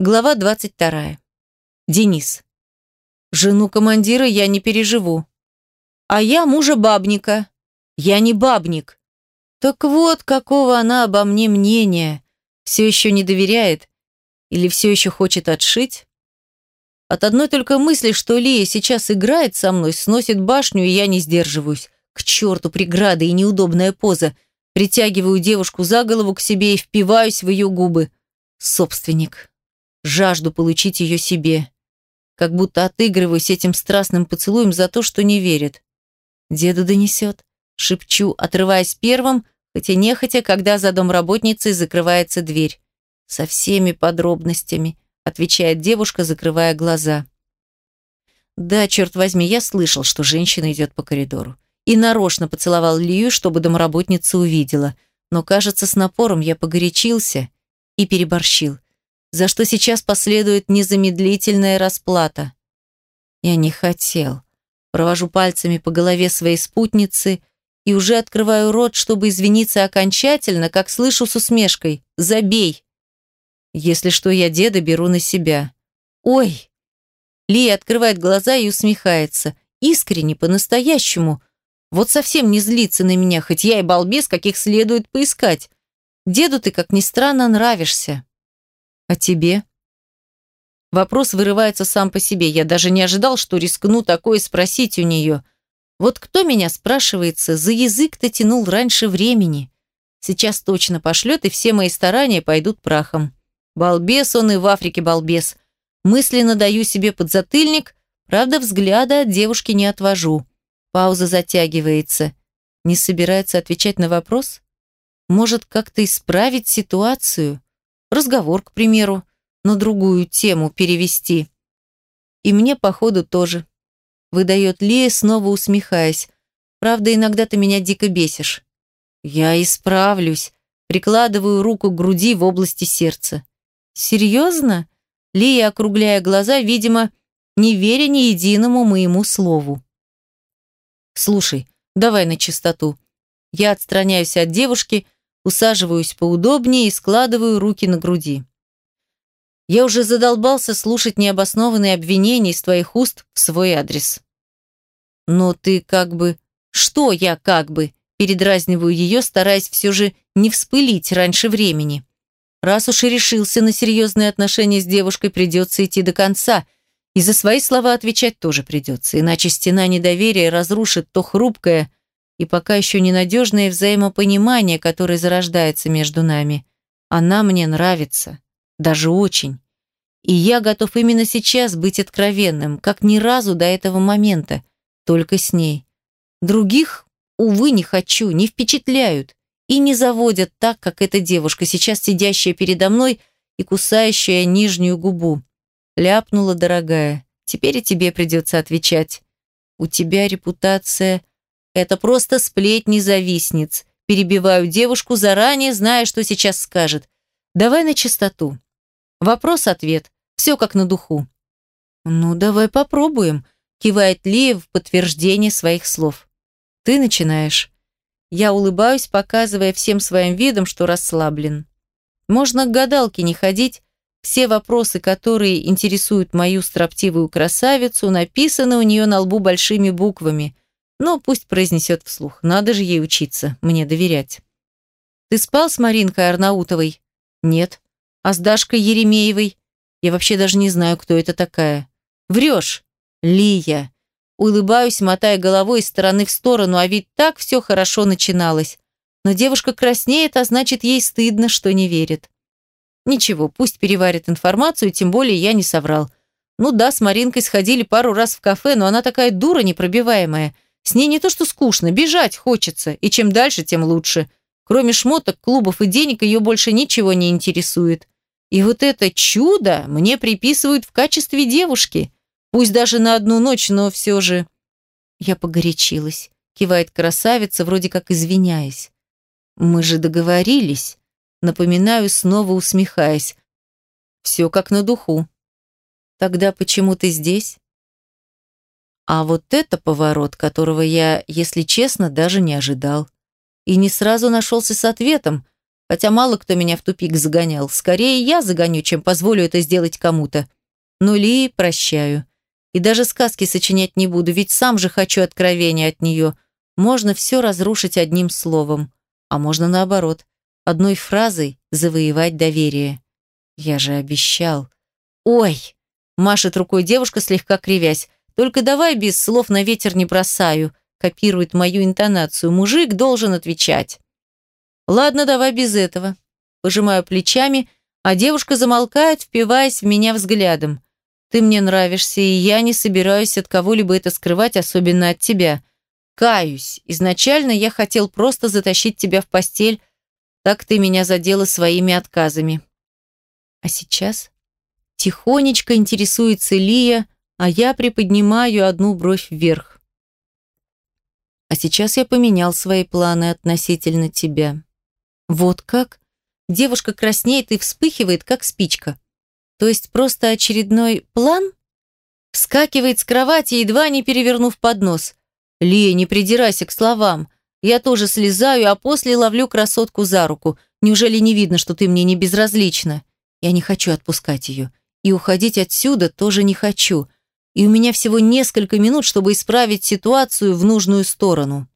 Глава 22. Денис. Жену командира я не переживу. А я мужа бабника. Я не бабник. Так вот, какого она обо мне мнения. Все еще не доверяет? Или все еще хочет отшить? От одной только мысли, что Лия сейчас играет со мной, сносит башню, и я не сдерживаюсь. К черту преграды и неудобная поза. Притягиваю девушку за голову к себе и впиваюсь в ее губы. Собственник жажду получить ее себе. Как будто отыгрываюсь этим страстным поцелуем за то, что не верит. Деду донесет. Шепчу, отрываясь первым, хотя нехотя, когда за домработницей закрывается дверь. Со всеми подробностями, отвечает девушка, закрывая глаза. Да, черт возьми, я слышал, что женщина идет по коридору. И нарочно поцеловал Лию, чтобы домработница увидела. Но, кажется, с напором я погорячился и переборщил за что сейчас последует незамедлительная расплата. Я не хотел. Провожу пальцами по голове своей спутницы и уже открываю рот, чтобы извиниться окончательно, как слышу с усмешкой «Забей!». Если что, я деда беру на себя. «Ой!» Лия открывает глаза и усмехается. Искренне, по-настоящему. Вот совсем не злится на меня, хоть я и балбес, каких следует поискать. Деду ты, как ни странно, нравишься. А тебе? Вопрос вырывается сам по себе. Я даже не ожидал, что рискну такое спросить у нее. Вот кто меня, спрашивается, за язык-то тянул раньше времени? Сейчас точно пошлет, и все мои старания пойдут прахом. Балбес он и в Африке балбес. Мысленно даю себе подзатыльник, правда, взгляда от девушки не отвожу. Пауза затягивается. Не собирается отвечать на вопрос? Может, как-то исправить ситуацию? Разговор, к примеру, на другую тему перевести. И мне, походу, тоже. Выдает Лия, снова усмехаясь. Правда, иногда ты меня дико бесишь. Я исправлюсь. Прикладываю руку к груди в области сердца. Серьезно? Лия, округляя глаза, видимо, не веря ни единому моему слову. Слушай, давай на чистоту. Я отстраняюсь от девушки, усаживаюсь поудобнее и складываю руки на груди. Я уже задолбался слушать необоснованные обвинения из твоих уст в свой адрес. Но ты как бы... Что я как бы? Передразниваю ее, стараясь все же не вспылить раньше времени. Раз уж и решился на серьезные отношения с девушкой, придется идти до конца. И за свои слова отвечать тоже придется, иначе стена недоверия разрушит то хрупкое, и пока еще ненадежное взаимопонимание, которое зарождается между нами. Она мне нравится, даже очень. И я готов именно сейчас быть откровенным, как ни разу до этого момента, только с ней. Других, увы, не хочу, не впечатляют и не заводят так, как эта девушка, сейчас сидящая передо мной и кусающая нижнюю губу. Ляпнула, дорогая, теперь и тебе придется отвечать. У тебя репутация это просто сплетни завистниц. Перебиваю девушку, заранее зная, что сейчас скажет. Давай на чистоту. Вопрос-ответ. Все как на духу. Ну, давай попробуем, кивает Лия в подтверждение своих слов. Ты начинаешь. Я улыбаюсь, показывая всем своим видом, что расслаблен. Можно к гадалке не ходить. Все вопросы, которые интересуют мою строптивую красавицу, написаны у нее на лбу большими буквами. Но пусть произнесет вслух. Надо же ей учиться, мне доверять. Ты спал с Маринкой Арнаутовой? Нет. А с Дашкой Еремеевой? Я вообще даже не знаю, кто это такая. Врешь. Лия. Улыбаюсь, мотая головой из стороны в сторону, а ведь так все хорошо начиналось. Но девушка краснеет, а значит, ей стыдно, что не верит. Ничего, пусть переварит информацию, тем более я не соврал. Ну да, с Маринкой сходили пару раз в кафе, но она такая дура непробиваемая – с ней не то что скучно, бежать хочется, и чем дальше, тем лучше. Кроме шмоток, клубов и денег ее больше ничего не интересует. И вот это чудо мне приписывают в качестве девушки. Пусть даже на одну ночь, но все же... Я погорячилась. Кивает красавица, вроде как извиняясь. Мы же договорились. Напоминаю, снова усмехаясь. Все как на духу. Тогда почему ты здесь? А вот это поворот, которого я, если честно, даже не ожидал. И не сразу нашелся с ответом, Хотя мало кто меня в тупик загонял. Скорее я загоню, чем позволю это сделать кому-то. Но Ли прощаю. И даже сказки сочинять не буду, ведь сам же хочу откровения от нее. Можно все разрушить одним словом. А можно наоборот. Одной фразой завоевать доверие. Я же обещал. Ой! Машет рукой девушка, слегка кривясь. Только давай без слов на ветер не бросаю. Копирует мою интонацию. Мужик должен отвечать. Ладно, давай без этого. Пожимаю плечами, а девушка замолкает, впиваясь в меня взглядом. Ты мне нравишься, и я не собираюсь от кого-либо это скрывать, особенно от тебя. Каюсь. Изначально я хотел просто затащить тебя в постель, так ты меня задела своими отказами. А сейчас тихонечко интересуется Лия, а я приподнимаю одну бровь вверх. А сейчас я поменял свои планы относительно тебя. Вот как? Девушка краснеет и вспыхивает, как спичка. То есть просто очередной план? Вскакивает с кровати, едва не перевернув поднос. Лия, не придирайся к словам. Я тоже слезаю, а после ловлю красотку за руку. Неужели не видно, что ты мне не безразлична? Я не хочу отпускать ее. И уходить отсюда тоже не хочу. И у меня всего несколько минут, чтобы исправить ситуацию в нужную сторону.